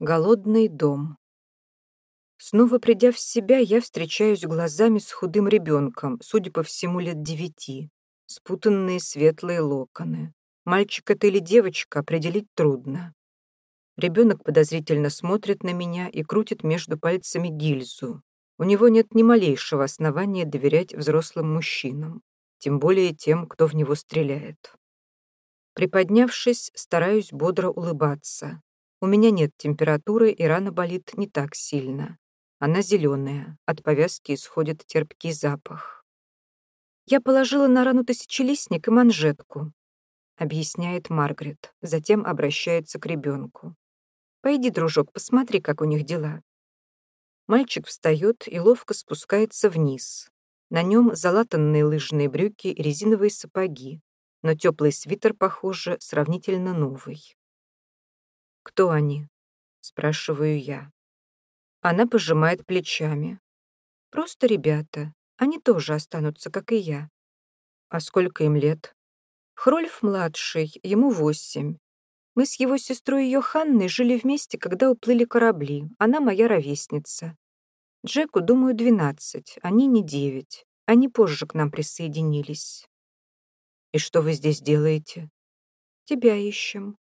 Голодный дом. Снова придя в себя, я встречаюсь глазами с худым ребенком, судя по всему, лет девяти. Спутанные светлые локоны. Мальчик это или девочка, определить трудно. Ребенок подозрительно смотрит на меня и крутит между пальцами гильзу. У него нет ни малейшего основания доверять взрослым мужчинам, тем более тем, кто в него стреляет. Приподнявшись, стараюсь бодро улыбаться. У меня нет температуры, и рана болит не так сильно. Она зеленая, от повязки исходит терпкий запах. «Я положила на рану тысячелистник и манжетку», объясняет Маргарет, затем обращается к ребенку. «Пойди, дружок, посмотри, как у них дела». Мальчик встает и ловко спускается вниз. На нем залатанные лыжные брюки и резиновые сапоги, но теплый свитер, похоже, сравнительно новый. «Кто они?» — спрашиваю я. Она пожимает плечами. «Просто ребята. Они тоже останутся, как и я». «А сколько им лет?» «Хрольф младший, ему восемь. Мы с его сестрой Йоханной жили вместе, когда уплыли корабли. Она моя ровесница. Джеку, думаю, двенадцать, они не девять. Они позже к нам присоединились». «И что вы здесь делаете?» «Тебя ищем».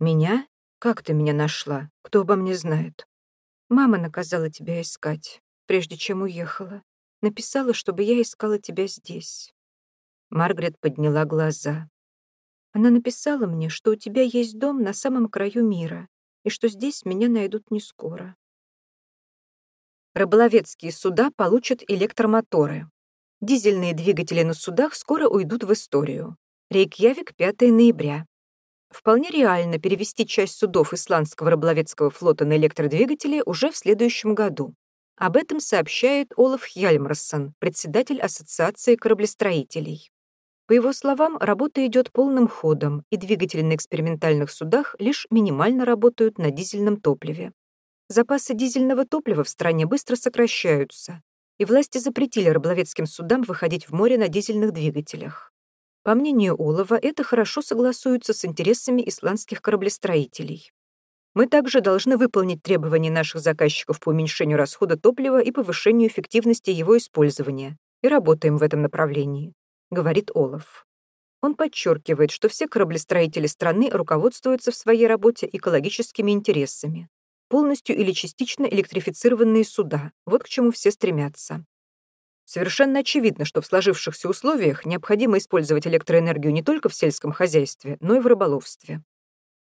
«Меня?» Как ты меня нашла? Кто обо мне знает? Мама наказала тебя искать, прежде чем уехала. Написала, чтобы я искала тебя здесь. Маргарет подняла глаза. Она написала мне, что у тебя есть дом на самом краю мира, и что здесь меня найдут не скоро. Рыболовецкие суда получат электромоторы. Дизельные двигатели на судах скоро уйдут в историю. Рейкьявик, 5 ноября. Вполне реально перевести часть судов исландского рыболовецкого флота на электродвигатели уже в следующем году. Об этом сообщает Олаф Хьяльмарсон, председатель Ассоциации кораблестроителей. По его словам, работа идет полным ходом, и двигатели на экспериментальных судах лишь минимально работают на дизельном топливе. Запасы дизельного топлива в стране быстро сокращаются, и власти запретили рыболовецким судам выходить в море на дизельных двигателях. По мнению Олова, это хорошо согласуется с интересами исландских кораблестроителей. Мы также должны выполнить требования наших заказчиков по уменьшению расхода топлива и повышению эффективности его использования, и работаем в этом направлении, говорит Олаф. Он подчеркивает, что все кораблестроители страны руководствуются в своей работе экологическими интересами. Полностью или частично электрифицированные суда – вот к чему все стремятся. Совершенно очевидно, что в сложившихся условиях необходимо использовать электроэнергию не только в сельском хозяйстве, но и в рыболовстве.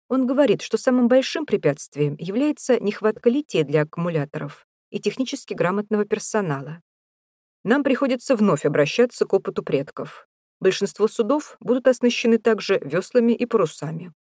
Он говорит, что самым большим препятствием является нехватка лития для аккумуляторов и технически грамотного персонала. Нам приходится вновь обращаться к опыту предков. Большинство судов будут оснащены также веслами и парусами.